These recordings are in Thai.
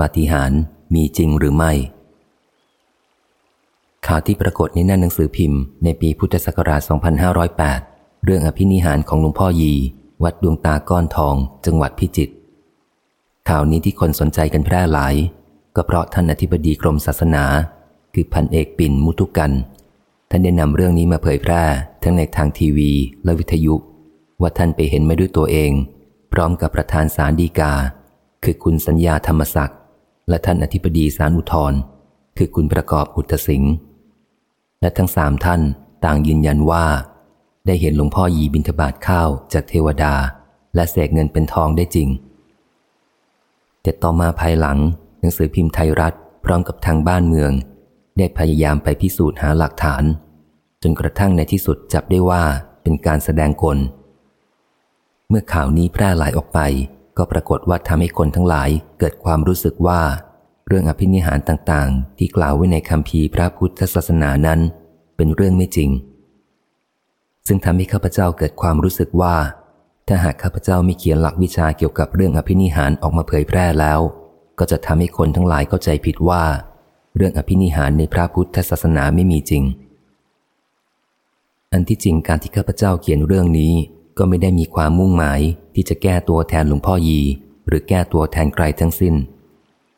ปาฏิหาริย์มีจริงหรือไม่ ข่าวที่ปรากฏในหน้าหนังสือพิมพ์ในปีพุทธศักราช 2508 เรื่องอภินิหารของหลวงพ่อยี วัดดวงตาก้อนทอง จังหวัดพิจิตร ข่าวนี้ที่คนสนใจกันแพร่หลาย ก็เพราะท่านอธิบดีกรมศาสนา คือพันเอกปิ่นมุทุกัน ท่านได้นำเรื่องนี้มาเผยแพร่ทั้งในทางทีวีและวิทยุ ว่าท่านไปเห็นมาด้วยตัวเอง พร้อมกับประธานสารดีกา คือคุณสัญญาธรรมศักดิ์ และท่านอธิบดีสารอุทธรคือคุณประกอบอุตสิงห์และทั้งสามท่านต่างยืนยันว่า ได้เห็นหลวงพ่อยีบินทบาทข้าวจากเทวดา และเสกเงินเป็นทองได้จริง แต่ต่อมาภายหลังหนังสือพิมพ์ไทยรัฐพร้อมกับทางบ้านเมือง ได้พยายามไปพิสูจน์หาหลักฐาน จนกระทั่งในที่สุดจับได้ว่าเป็นการแสดงกล เมื่อข่าวนี้แพร่หลายออกไป ก็ปรากฏว่าทำให้คนทั้งหลายเกิดความรู้สึกว่า เรื่องอภินิหารต่างๆ ที่กล่าวไว้ในคำพีพระพุทธศาสนานั้น เป็นเรื่องไม่จริง ซึ่งทำให้ข้าพเจ้าเกิดความรู้สึกว่า ถ้าหากข้าพเจ้าไม่เขียนหลักวิชาเกี่ยวกับเรื่องอภินิหารออกมาเผยแพร่แล้ว ก็จะทำให้คนทั้งหลายเข้าใจผิดว่า เรื่องอภินิหารในพระพุทธศาสนาไม่มีจริง อันที่จริงการที่ข้าพเจ้าเขียนเรื่องนี้ ก็ไม่ได้มีความมุ่งหมายที่จะแก้ตัวแทนหลวงพ่อยี หรือแก้ตัวแทนใครทั้งสิ้น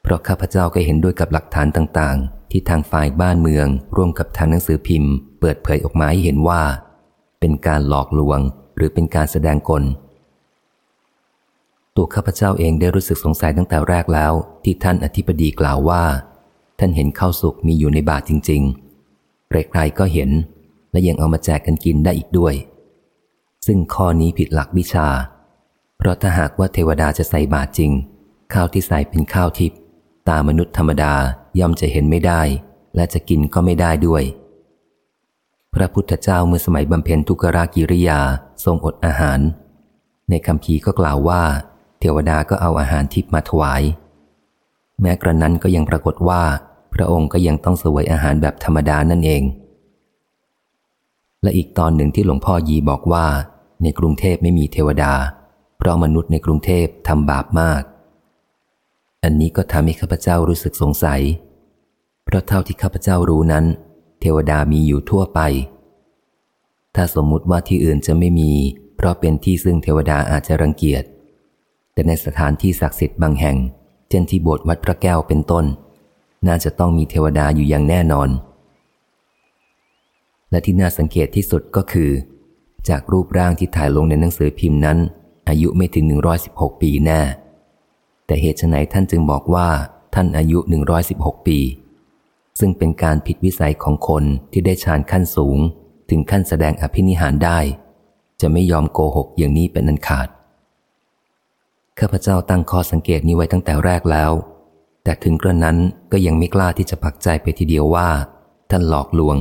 เพราะข้าพเจ้าก็เห็นด้วยกับหลักฐานต่างๆ ที่ทางฝ่ายบ้านเมือง ร่วมกับทางหนังสือพิมพ์ เปิดเผยออกมาให้เห็นว่า เป็นการหลอกลวง หรือเป็นการแสดงกล ตัวข้าพเจ้าเองได้รู้สึกสงสัยตั้งแต่แรกแล้ว ที่ท่านอธิบดีกล่าวว่า ท่านเห็นข้าวสุกมีอยู่ในบาทจริงๆใครๆก็เห็นและยังเอามาแจกกันกินได้อีกด้วย ซึ่งข้อนี้ผิดหลักวิชา เพราะถ้าหากว่าเทวดาจะใส่บาตรจริง ข้าวที่ใส่เป็นข้าวทิพย์ตามนุษย์ธรรมดาย่อมจะเห็นไม่ได้ และจะกินก็ไม่ได้ด้วย พระพุทธเจ้าเมื่อสมัยบำเพ็ญทุกรากิริยาทรงอดอาหาร ในคำพีก็กล่าวว่า เทวดาก็เอาอาหารทิพย์มาถวาย แม้กระนั้นก็ยังปรากฏว่า พระองค์ก็ยังต้องเสวยอาหารแบบธรรมดานั่นเอง และอีกตอนหนึ่งที่หลวงพ่อยีบอกว่า ในกรุงเทพไม่มีเทวดา เพราะมนุษย์ในกรุงเทพทำบาปมาก อันนี้ก็ทำให้ข้าพเจ้ารู้สึกสงสัย เพราะเท่าที่ข้าพเจ้ารู้นั้น เทวดามีอยู่ทั่วไป ถ้าสมมุติว่าที่อื่นจะไม่มี เพราะเป็นที่ซึ่งเทวดาอาจจะรังเกียจ แต่ในสถานที่ศักดิ์สิทธิ์บางแห่ง เช่นที่โบสถ์วัดพระแก้วเป็นต้น น่าจะต้องมีเทวดาอยู่อย่างแน่นอน และที่น่าสังเกตที่สุดก็คือ จากรูปร่างที่ถ่ายลงในหนังสือพิมพ์นั้น อายุไม่ถึง 116 ปีแน่ แต่เหตุไฉนท่านจึงบอกว่าท่านอายุ 116 ปี ซึ่งเป็นการผิดวิสัยของคนที่ได้ฌานขั้นสูง ถึงขั้นแสดงอภินิหารได้ จะไม่ยอมโกหกอย่างนี้เป็นอันขาดข้าพเจ้าตั้งข้อสังเกตนี้ไว้ตั้งแต่แรกแล้ว แต่ถึงกระนั้นก็ยังไม่กล้าที่จะปักใจไปทีเดียวว่า ท่านหลอกลวง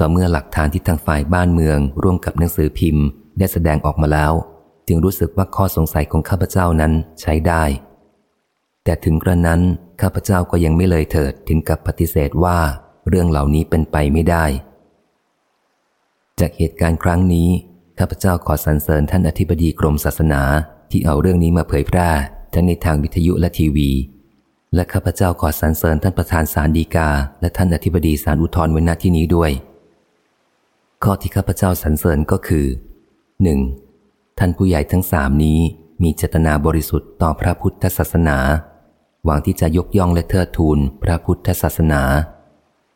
ต่อเมื่อหลักฐานที่ทางฝ่ายบ้านเมือง ร่วมกับหนังสือพิมพ์ ได้แสดงออกมาแล้ว จึงรู้สึกว่าข้อสงสัยของข้าพเจ้านั้นใช้ได้ แต่ถึงกระนั้นข้าพเจ้าก็ยังไม่เลยเถิดถึงกับปฏิเสธว่าเรื่องเหล่านี้เป็นไปไม่ได้ จากเหตุการณ์ครั้งนี้ข้าพเจ้าขอสรรเสริญท่านอธิบดีกรมศาสนาที่เอาเรื่องนี้มาเผยแพร่ทั้งในทางวิทยุและทีวี และข้าพเจ้าขอสรรเสริญท่านประธานศาลฎีกา และท่านอธิบดีศาลอุทธรณ์ไว้ณที่นี้ด้วย ข้อที่ข้าพเจ้าสรรเสริญก็คือ 1. ท่านผู้ใหญ่ทั้งสามนี้มีเจตนาบริสุทธิ์ต่อพระพุทธศาสนา หวังที่จะยกย่องและเทิดทูนพระพุทธศาสนา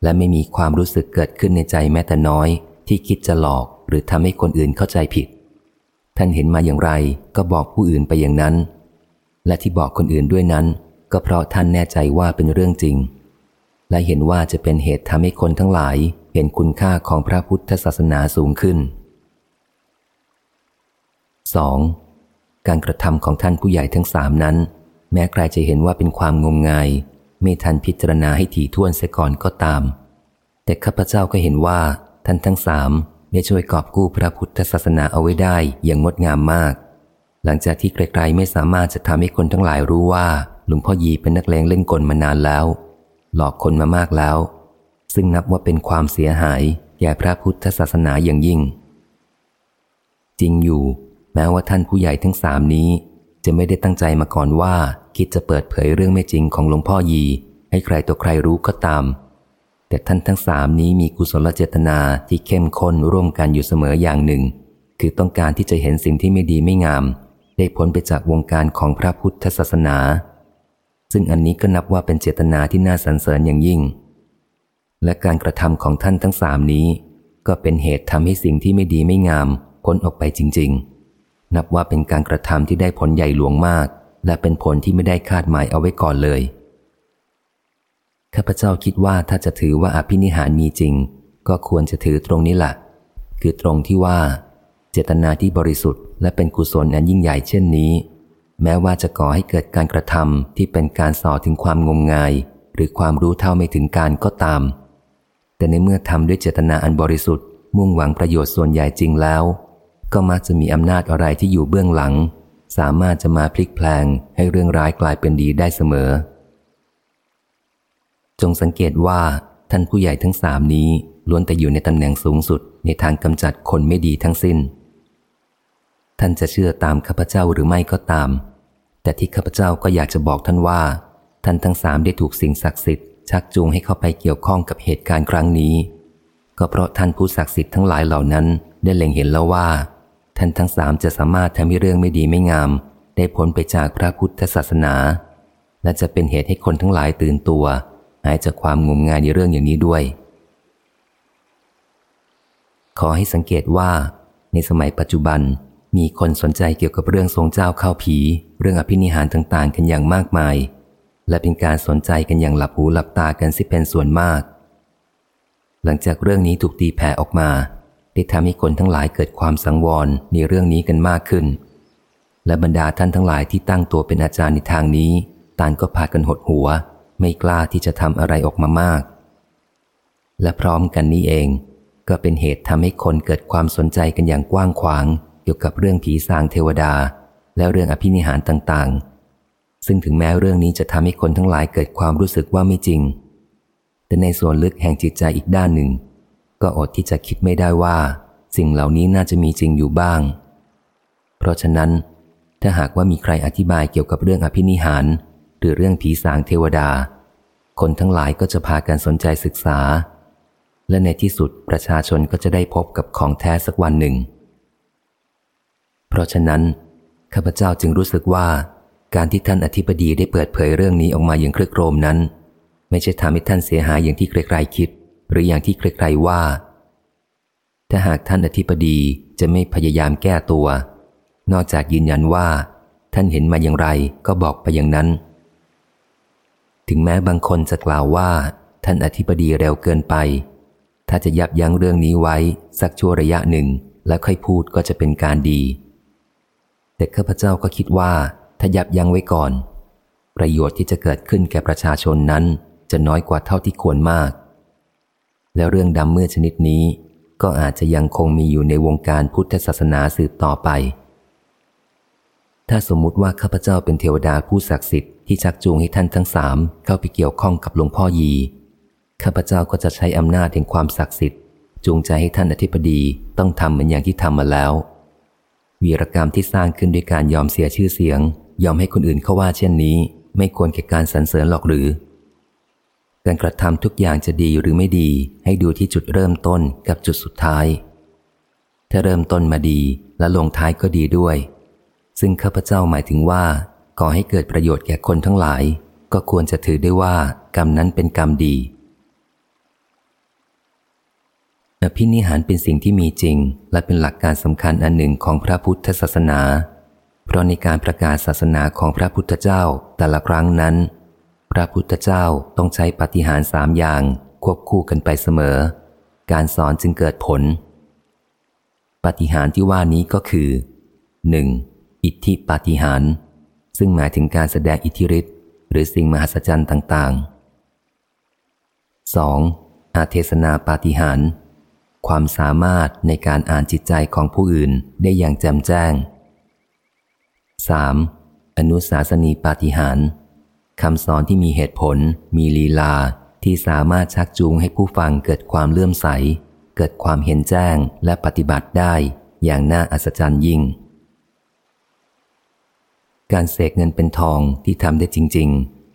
และไม่มีความรู้สึกเกิดขึ้นในใจแม้แต่น้อย ที่คิดจะหลอกหรือทำให้คนอื่นเข้าใจผิด ท่านเห็นมาอย่างไรก็บอกผู้อื่นไปอย่างนั้น และที่บอกคนอื่นด้วยนั้น ก็เพราะท่านแน่ใจว่าเป็นเรื่องจริง และเห็นว่าจะเป็นเหตุทำให้คนทั้งหลาย เห็นคุณค่าของพระพุทธศาสนาสูงขึ้น 2. การกระทำของท่านผู้ใหญ่ทั้งสามนั้น แม้ใครจะเห็นว่าเป็นความงมงาย ไม่ทันพิจารณาให้ถี่ถ้วนเสียก่อนก็ตาม แต่ข้าพเจ้าก็เห็นว่าท่านทั้งสามได้ช่วยกอบกู้พระพุทธศาสนาเอาไว้ได้อย่างงดงามมาก หลังจากที่ไกลๆไม่สามารถจะทำให้คนทั้งหลายรู้ว่าหลวงพ่อยีเป็นนักเลงเล่นกลมานานแล้ว หลอกคนมามากแล้ว ซึ่งนับว่าเป็นความเสียหายแก่พระพุทธศาสนาอย่างยิ่ง จริงอยู่ แม้ว่าท่านผู้ใหญ่ทั้งสามนี้ จะไม่ได้ตั้งใจมาก่อนว่า คิดจะเปิดเผยเรื่องไม่จริงของหลวงพ่อยี ให้ใครตัวใครรู้ก็ตาม แต่ท่านทั้งสามนี้มีกุศลเจตนาที่เข้มข้นร่วมกันอยู่เสมออย่างหนึ่ง คือต้องการที่จะเห็นสิ่งที่ไม่ดีไม่งาม ได้พ้นไปจากวงการของพระพุทธศาสนา ซึ่งอันนี้ก็นับว่าเป็นเจตนาที่น่าสรรเสริญอย่างยิ่ง และการกระทำของท่านทั้งสามนี้ ก็เป็นเหตุทำให้สิ่งที่ไม่ดีไม่งามพ้นออกไปจริง ๆ นับว่าเป็นการกระทำที่ได้ผลใหญ่หลวงมาก และเป็นผลที่ไม่ได้คาดหมายเอาไว้ก่อนเลยข้าพเจ้าคิดว่าถ้าจะถือว่าอภินิหารมีจริง ก็ควรจะถือตรงนี้แหละคือตรงที่ว่า เจตนาที่บริสุทธิ์และเป็นกุศลอันยิ่งใหญ่เช่นนี้ แม้ว่าจะก่อให้เกิดการกระทำที่เป็นการส่อถึงความงมงาย หรือความรู้เท่าไม่ถึงการก็ตาม แต่ในเมื่อทำด้วยเจตนาอันบริสุทธิ์ มุ่งหวังประโยชน์ส่วนใหญ่จริงแล้ว ก็มักจะมีอำนาจอะไรที่อยู่เบื้องหลัง สามารถจะมาพลิกแพลงให้เรื่องร้ายกลายเป็นดีได้เสมอ จงสังเกตว่าท่านผู้ใหญ่ทั้งสามนี้ล้วนแต่อยู่ในตำแหน่งสูงสุดในทางกำจัดคนไม่ดีทั้งสิ้น ท่านจะเชื่อตามข้าพเจ้าหรือไม่ก็ตาม แต่ที่ข้าพเจ้าก็อยากจะบอกท่านว่า ท่านทั้งสามได้ถูกสิ่งศักดิ์สิทธิ์ ชักจูงให้เข้าไปเกี่ยวข้องกับเหตุการณ์ครั้งนี้ ก็เพราะท่านผู้ศักดิ์สิทธิ์ทั้งหลายเหล่านั้นได้เล็งเห็นแล้วว่า ท่านทั้งสามจะสามารถทำให้เรื่องไม่ดีไม่งาม ได้พ้นไปจากพระพุทธศาสนา และจะเป็นเหตุให้คนทั้งหลายตื่นตัว หายจากความงมงายในเรื่องอย่างนี้ด้วย ขอให้สังเกตว่า ในสมัยปัจจุบันมีคนสนใจเกี่ยวกับเรื่องทรงเจ้าเข้าผี เรื่องอภินิหารต่าง ๆ กันอย่างมากมาย และเป็นการสนใจกันอย่างหลับหูหลับตากันสิเป็นส่วนมาก หลังจากเรื่องนี้ถูกตีแผ่ออกมา ได้ทำให้คนทั้งหลายเกิดความสังวรในเรื่องนี้กันมากขึ้น และบรรดาท่านทั้งหลายที่ตั้งตัวเป็นอาจารย์ในทางนี้ ต่างก็พากันหดหัว ไม่กล้าที่จะทำอะไรออกมามาก และพร้อมกันนี้เอง ก็เป็นเหตุทำให้คนเกิดความสนใจกันอย่างกว้างขวาง เกี่ยวกับเรื่องผีสางเทวดา และเรื่องอภินิหารต่างๆ ซึ่งถึงแม้เรื่องนี้จะทำให้คนทั้งหลายเกิดความรู้สึกว่าไม่จริง แต่ในส่วนลึกแห่งจิตใจอีกด้านหนึ่ง ก็อดที่จะคิดไม่ได้ว่า สิ่งเหล่านี้น่าจะมีจริงอยู่บ้าง เพราะฉะนั้น ถ้าหากว่ามีใครอธิบายเกี่ยวกับเรื่องอภินิหาร หรือเรื่องผีสางเทวดา คนทั้งหลายก็จะพากันสนใจศึกษา และในที่สุดประชาชนก็จะได้พบกับของแท้สักวันหนึ่ง เพราะฉะนั้นข้าพเจ้าจึงรู้สึกว่า การที่ท่านอธิบดีได้เปิดเผยเรื่องนี้ออกมาอย่างคลึกโครมนั้น ไม่ใช่ทำให้ท่านเสียหายอย่างที่ใครๆคิด หรืออย่างที่ใครๆว่า ถ้าหากท่านอธิบดีจะไม่พยายามแก้ตัว นอกจากยืนยันว่า ท่านเห็นมาอย่างไรก็บอกไปอย่างนั้น ถึงแม้บางคนจะกล่าวว่า ท่านอธิบดีเร็วเกินไป ถ้าจะยับยั้งเรื่องนี้ไว้ สักชั่วระยะหนึ่ง แล้วค่อยพูดก็จะเป็นการดี แต่ข้าพเจ้าก็คิดว่า ถ้ายับยั้งไว้ก่อน ประโยชน์ที่จะเกิดขึ้นแก่ประชาชนนั้น จะน้อยกว่าเท่าที่ควรมาก และเรื่องดำมืดชนิดนี้ ก็อาจจะยังคงมีอยู่ในวงการพุทธศาสนาสืบต่อไป ถ้าสมมุติว่าข้าพเจ้าเป็นเทวดาผู้ศักดิ์สิทธิ์ที่ชักจูงให้ท่านทั้งสามเข้าไปเกี่ยวข้องกับหลวงพ่อยีข้าพเจ้าก็จะใช้อำนาจแห่งความศักดิ์สิทธิ์จูงใจให้ท่านอธิบดีต้องทำเหมือนอย่างที่ทำมาแล้ว วีรกรรมที่สร้างขึ้นด้วยการยอมเสียชื่อเสียง ยอมให้คนอื่นเขาว่าเช่นนี้ ไม่ควรแก่การสรรเสริญหรอกหรือ การกระทำทุกอย่างจะดีหรือไม่ดี ให้ดูที่จุดเริ่มต้นกับจุดสุดท้าย ถ้าเริ่มต้นมาดีและลงท้ายก็ดีด้วย ซึ่งข้าพเจ้าหมายถึงว่าก่อให้เกิดประโยชน์แก่คนทั้งหลาย ก็ควรจะถือได้ว่ากรรมนั้นเป็นกรรมดีอภินิหารเป็นสิ่งที่มีจริง และเป็นหลักการสำคัญอันหนึ่งของพระพุทธศาสนา เพราะในการประกาศศาสนาของพระพุทธเจ้าแต่ละครั้งนั้น พระพุทธเจ้าต้องใช้ปฏิหารสามอย่างควบคู่กันไปเสมอ การสอนจึงเกิดผล ปฏิหารที่ว่านี้ก็คือ 1. อิทธิปฏิหาร ซึ่งหมายถึงการแสดงอิทธิฤทธิ์หรือสิ่งมหัศจรรย์ต่าง ๆ 2. อาเทศนาปฏิหาร ความสามารถในการอ่านจิตใจของผู้อื่นได้อย่างแจ่มแจ้ง 3. อนุสาสนีปาฏิหารคำสอนที่มีเหตุผล มีลีลา ที่สามารถชักจูงให้ผู้ฟังเกิดความเลื่อมใส เกิดความเห็นแจ้งและปฏิบัติได้ อย่างน่าอัศจรรย์ยิ่ง การเสกเงินเป็นทองที่ทำได้จริง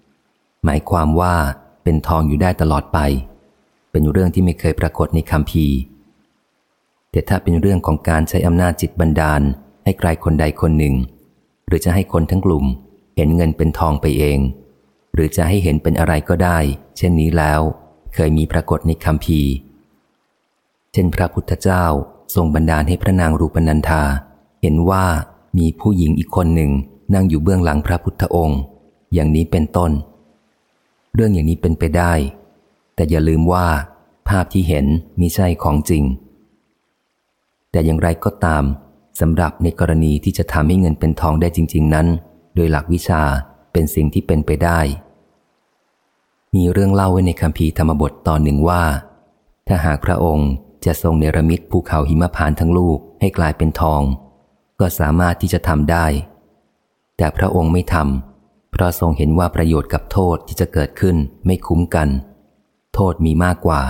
ๆ หมายความว่าเป็นทองอยู่ได้ตลอดไป เป็นเรื่องที่ไม่เคยปรากฏในคำพีแต่ถ้าเป็นเรื่องของการใช้อำนาจจิตบันดาล ให้ใครคนใดคนหนึ่ง หรือจะให้คนทั้งกลุ่ม เห็นเงินเป็นทองไปเอง หรือจะให้เห็นเป็นอะไรก็ได้ เช่นนี้แล้ว เคยมีปรากฏในคำพีเช่นพระพุทธเจ้าทรงบันดาลให้พระนางรูปนันธา เห็นว่ามีผู้หญิงอีกคนหนึ่งนั่งอยู่เบื้องหลังพระพุทธองค์ อย่างนี้เป็นต้น เรื่องอย่างนี้เป็นไปได้ แต่อย่าลืมว่า ภาพที่เห็นมิใช่ของจริง แต่อย่างไรก็ตาม สำหรับในกรณีที่จะทำให้เงินเป็นทองได้จริง ๆ นั้น โดยหลักวิชาเป็นสิ่งที่เป็นไปได้ มีเรื่องเล่าไว้ในคำพีธรรมบทตอนหนึ่งว่า ถ้าหากพระองค์จะทรงเนรมิตภูเขาหิมพานทั้งลูกให้กลายเป็นทอง ก็สามารถที่จะทำได้ แต่พระองค์ไม่ทำเพราะทรงเห็นว่าประโยชน์กับโทษที่จะเกิดขึ้นไม่คุ้มกัน โทษมีมากกว่า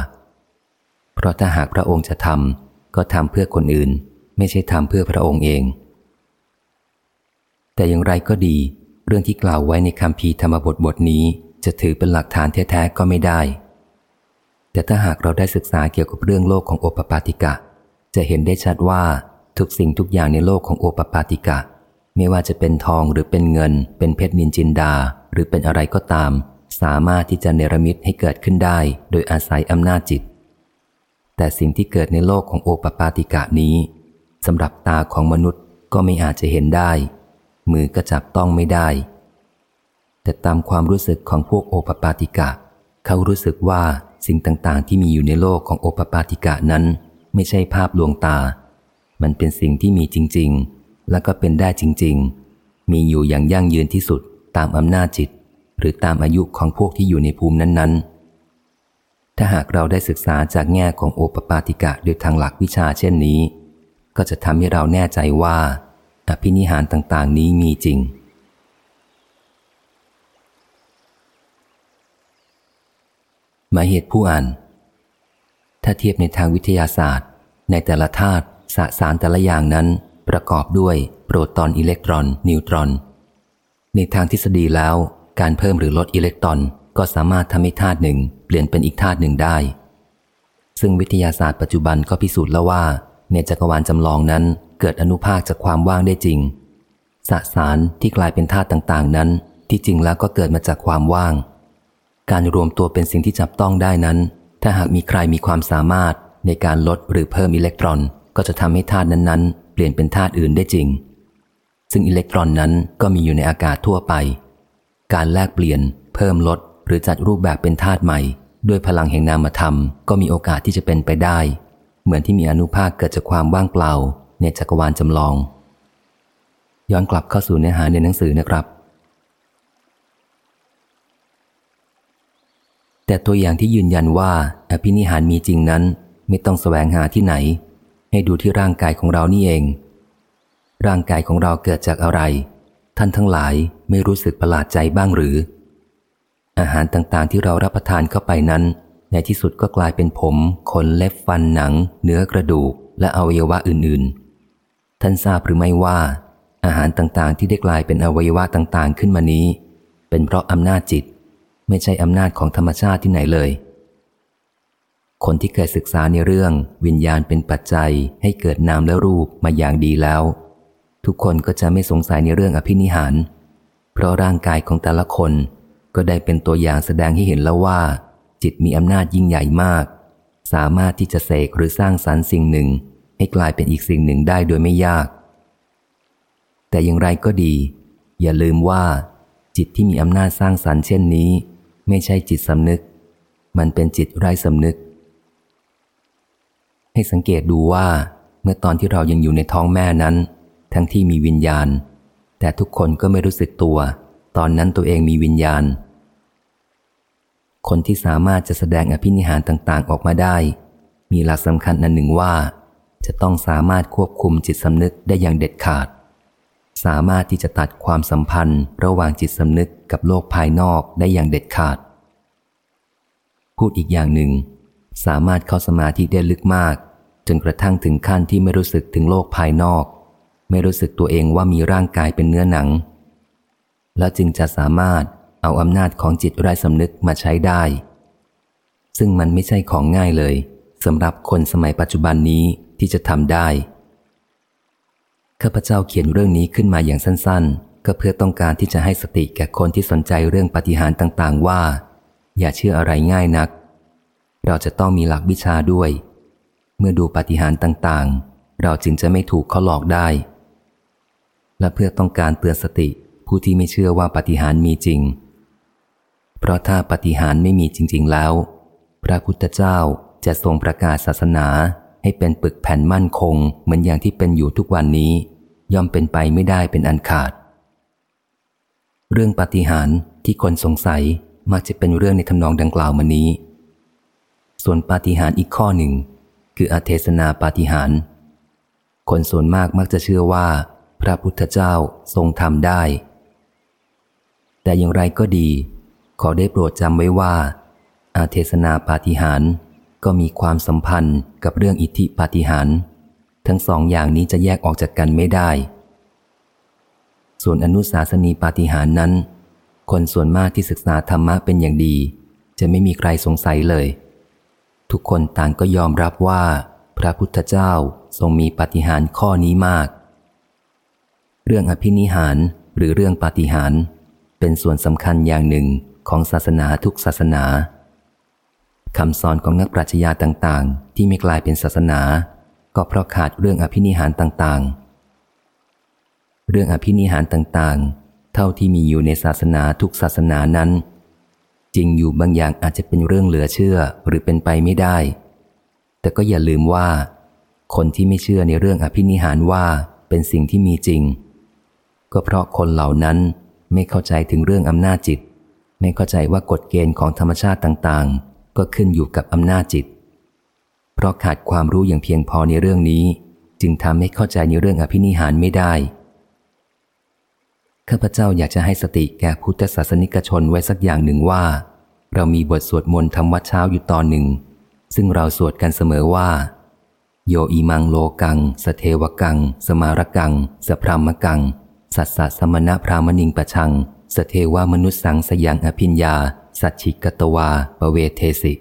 เพราะถ้าหากพระองค์จะทำก็ทำเพื่อคนอื่น ไม่ใช่ทำเพื่อพระองค์เอง แต่อย่างไรก็ดี เรื่องที่กล่าวไว้ในคำพีธรรมบทบทนี้จะถือเป็นหลักฐานแท้ๆก็ไม่ได้ แต่ถ้าหากเราได้ศึกษาเกี่ยวกับเรื่องโลกของโอปปาติกะ จะเห็นได้ชัดว่าทุกสิ่งทุกอย่างในโลกของโอปปาติกะ ไม่ว่าจะเป็นทองหรือเป็นเงิน เป็นเพชรนินจินดา หรือเป็นอะไรก็ตาม สามารถที่จะเนรมิตให้เกิดขึ้นได้ โดยอาศัยอำนาจจิต แต่สิ่งที่เกิดในโลกของโอปปาติกะนี้ สำหรับตาของมนุษย์ก็ไม่อาจจะเห็นได้ มือก็จับต้องไม่ได้ แต่ตามความรู้สึกของพวกโอปปาติกะ เขารู้สึกว่าสิ่งต่างๆ ที่มีอยู่ในโลกของโอปปาติกะนั้น ไม่ใช่ภาพลวงตา มันเป็นสิ่งที่มีจริง ๆ และก็เป็นได้จริง ๆ มีอยู่อย่างยั่งยืนที่สุดตามอำนาจจิต หรือตามอายุของพวกที่อยู่ในภูมินั้น ๆถ้าหากเราได้ศึกษาจากแง่ของโอปปาติกะโดยทางหลักวิชาเช่นนี้ ก็จะทำให้เราแน่ใจว่า อภินิหารต่างๆ นี้มีจริง หมายเหตุผู้อ่าน ถ้าเทียบในทางวิทยาศาสตร์ ในแต่ละธาตุสสารแต่ละอย่างนั้นประกอบด้วยโปรตอนอิเล็กตรอน นิวตรอน ในทางทฤษฎีแล้วการเพิ่มหรือลดอิเล็กตรอน ก็สามารถทำให้ธาตุหนึ่ง เปลี่ยนเป็นอีกธาตุหนึ่งได้ ซึ่งวิทยาศาสตร์ปัจจุบันก็พิสูจน์แล้วว่า ในจักรวาลจำลองนั้นเกิดอนุภาคจากความว่างได้จริง สสารที่กลายเป็นธาตุต่างๆ นั้น ที่จริงแล้วก็เกิดมาจากความว่าง การรวมตัวเป็นสิ่งที่จับต้องได้นั้น ถ้าหากมีใครมีความสามารถในการลดหรือเพิ่มอิเล็กตรอน ก็จะทำให้ธาตุนั้นๆ เปลี่ยนเป็นธาตุอื่นได้จริง ซึ่งอิเล็กตรอนนั้นก็มีอยู่ในอากาศทั่วไป การแลกเปลี่ยน เพิ่มลด หรือจัดรูปแบบเป็นธาตุใหม่ ด้วยพลังแห่งนามธรรมก็มีโอกาสที่จะเป็นไปได้ เหมือนที่มีอนุภาคเกิดจากความว่างเปล่าในจักรวาลจำลอง ย้อนกลับเข้าสู่เนื้อหาในหนังสือนะครับ แต่ตัวอย่างที่ยืนยันว่าอภินิหารมีจริงนั้นไม่ต้องแสวงหาที่ไหน ให้ดูที่ร่างกายของเรานี่เอง ร่างกายของเราเกิดจากอะไร ท่านทั้งหลายไม่รู้สึกประหลาดใจบ้างหรือ อาหารต่างๆที่เรารับประทานเข้าไปนั้น ในที่สุดก็กลายเป็นผม ขนเล็บฟันหนัง เนื้อกระดูก และอวัยวะอื่นๆ ท่านทราบหรือไม่ว่า อาหารต่างๆ ที่ได้กลายเป็นอวัยวะต่างๆ ขึ้นมานี้ เป็นเพราะอำนาจจิต ไม่ใช่อำนาจของธรรมชาติที่ไหนเลย คนที่เคยศึกษาในเรื่อง วิญญาณเป็นปัจจัยให้เกิดนามและรูปมาอย่างดีแล้ว ทุกคนก็จะไม่สงสัยในเรื่องอภินิหาร เพราะร่างกายของแต่ละคนก็ได้เป็นตัวอย่างแสดงให้เห็นแล้วว่า จิตมีอำนาจยิ่งใหญ่มาก สามารถที่จะเสกหรือสร้างสรรค์สิ่งหนึ่ง ให้กลายเป็นอีกสิ่งหนึ่งได้โดยไม่ยาก แต่อย่างไรก็ดี อย่าลืมว่า จิตที่มีอำนาจสร้างสรรค์เช่นนี้ ไม่ใช่จิตสำนึก มันเป็นจิตไร้สำนึก ให้สังเกตดูว่า เมื่อตอนที่เรายังอยู่ในท้องแม่นั้น ทั้งที่มีวิญญาณ แต่ทุกคนก็ไม่รู้สึกตัว ตอนนั้นตัวเองมีวิญญาณ คนที่สามารถจะแสดงอภินิหารต่างๆ ออกมาได้ มีหลักสำคัญนันหนึ่งว่า จะต้องสามารถควบคุมจิตสำนึกได้อย่างเด็ดขาด สามารถที่จะตัดความสัมพันธ์ ระหว่างจิตสำนึกกับโลกภายนอกได้อย่างเด็ดขาด พูดอีกอย่างหนึ่ง สามารถเข้าสมาธิได้ลึกมาก จนกระทั่งถึงขั้นที่ไม่รู้สึกถึงโลกภายนอก ไม่รู้สึกตัวเองว่ามีร่างกายเป็นเนื้อหนัง แล้วจึงจะสามารถ เอาอำนาจของจิตไร้สำนึกมาใช้ได้ ซึ่งมันไม่ใช่ของง่ายเลยสำหรับคนสมัยปัจจุบันนี้ที่จะทำได้ข้าพเจ้าเขียนเรื่องนี้ขึ้นมาอย่างสั้น ๆ ก็เพื่อต้องการที่จะให้สติแก่คนที่สนใจเรื่องปฏิหารต่างๆ ว่า อย่าเชื่ออะไรง่ายนัก เราจะต้องมีหลักวิชาด้วย เมื่อดูปฏิหารต่างๆ เราจึงจะไม่ถูกเขาหลอกได้ และเพื่อต้องการเตือนสติผู้ที่ไม่เชื่อว่าปฏิหารมีจริง เพราะถ้าปฏิหารไม่มีจริง ๆแล้ว พระพุทธเจ้าจะทรงประกาศศาสนาให้เป็นปึกแผ่นมั่นคง เหมือนอย่างที่เป็นอยู่ทุกวันนี้ ย่อมเป็นไปไม่ได้เป็นอันขาด เรื่องปฏิหารที่คนสงสัยมักจะเป็นเรื่องในทำนองดังกล่าวมานี้ ส่วนปฏิหารอีกข้อหนึ่ง คืออเทศนาปฏิหาร คนส่วนมากมักจะเชื่อว่า พระพุทธเจ้าทรงทำได้ แต่อย่างไรก็ดี ขอได้โปรดจำไว้ว่า อาเทศนาปาฏิหารก็มีความสัมพันธ์กับเรื่องอิทธิปาฏิหารทั้งสองอย่างนี้จะแยกออกจากกันไม่ได้ ส่วนอนุสาสนีปาฏิหารนั้น คนส่วนมากที่ศึกษาธรรมะเป็นอย่างดี จะไม่มีใครสงสัยเลย ทุกคนต่างก็ยอมรับว่า พระพุทธเจ้าทรงมีปาฏิหารข้อนี้มาก เรื่องอภินิหารหรือเรื่องปาฏิหารเป็นส่วนสำคัญอย่างหนึ่ง ของศาสนาทุกศาสนาคำสอนของนักปรัชญาต่างๆ ที่ไม่กลายเป็นศาสนา ก็เพราะขาดเรื่องอภินิหารต่างๆ เรื่องอภินิหารต่างๆ เท่าที่มีอยู่ในศาสนาทุกศาสนานั้น จริงอยู่บางอย่างอาจจะเป็นเรื่องเหลือเชื่อหรือเป็นไปไม่ได้ แต่ก็อย่าลืมว่า คนที่ไม่เชื่อในเรื่องอภินิหารว่าเป็นสิ่งที่มีจริง ก็เพราะคนเหล่านั้นไม่เข้าใจถึงเรื่องอำนาจจิต ไม่เข้าใจว่ากฎเกณฑ์ของธรรมชาติต่างๆ ก็ขึ้นอยู่กับอำนาจจิต เพราะขาดความรู้อย่างเพียงพอในเรื่องนี้ จึงทำให้เข้าใจในเรื่องอภินิหารไม่ได้ข้าพเจ้าอยากจะให้สติแก่พุทธศาสนิกชนไว้สักอย่างหนึ่งว่า เรามีบทสวดมนต์ทำวัดเช้าอยู่ตอนหนึ่ง ซึ่งเราสวดกันเสมอว่า โยอีมังโลกัง สเทวกัง สมารกัง สพรามกัง สัสสะสมณะพรามณิงประชัง สเทวามนุษสังสยังอภิญญา สัจฉิกตวาปเวเทสิ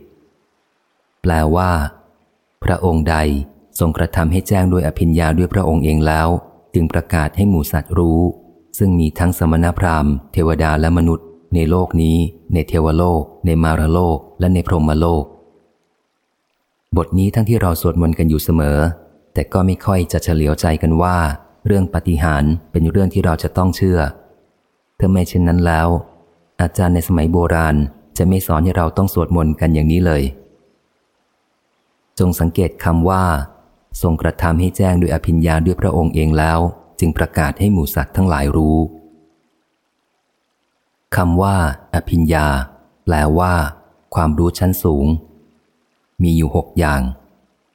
แปลว่า พระองค์ใดทรงกระทำให้แจ้งด้วยอภิญญาด้วยพระองค์เองแล้ว จึงประกาศให้หมู่สัตว์รู้ ซึ่งมีทั้งสมณพราหมณ์ เทวดาและมนุษย์ ในโลกนี้ ในเทวโลก ในมารโลก และในพรหมโลก บทนี้ทั้งที่เราสวดมนต์กันอยู่เสมอ แต่ก็ไม่ค่อยจะเฉลียวใจกันว่า เรื่องปฏิหารเป็นเรื่องที่เราจะต้องเชื่อ ถ้าไม่เช่นนั้นแล้ว อาจารย์ในสมัยโบราณจะไม่สอนให้เราต้องสวดมนต์กันอย่างนี้เลย จงสังเกตคำว่า ทรงกระทำให้แจ้งด้วยอภิญญาด้วยพระองค์เองแล้ว จึงประกาศให้หมู่สัตว์ทั้งหลายรู้คำว่า อภิญญา แปลว่า ความรู้ชั้นสูง มีอยู่หกอย่าง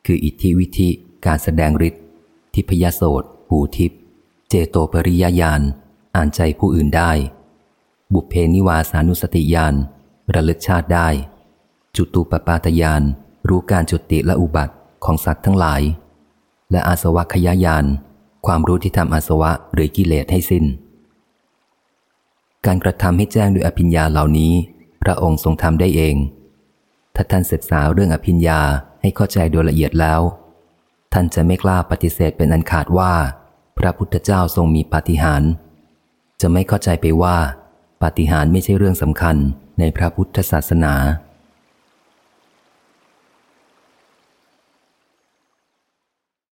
คืออิทธิวิธิ การแสดงฤทธิ์ทิพยโสตหูทิพเจโตปริยญาณ อ่านใจผู้อื่นได้ บุพเพนิวาสานุสติญาณระลึกชาติได้ จุตูปปาตญาณรู้การจุติและอุบัติของสัตว์ทั้งหลาย และอาสวะขยายาน ความรู้ที่ทำอาสวะหรือกิเลสให้สิน้น การกระทำให้แจ้งด้วยอภิญญาเหล่านี้ พระองค์ทรงทำได้เอง ถ้าท่านศึกษาเรื่องอภิญญาให้เข้าใจโดยละเอียดแล้ว ท่านจะไม่กล้าปฏิเสธเป็นอันขาดว่า พระพุทธเจ้าทรงมีปาฏิหาริย์ จะไม่เข้าใจไปว่า ปาฏิหาริย์ไม่ใช่เรื่องสำคัญในพระพุทธศาสนา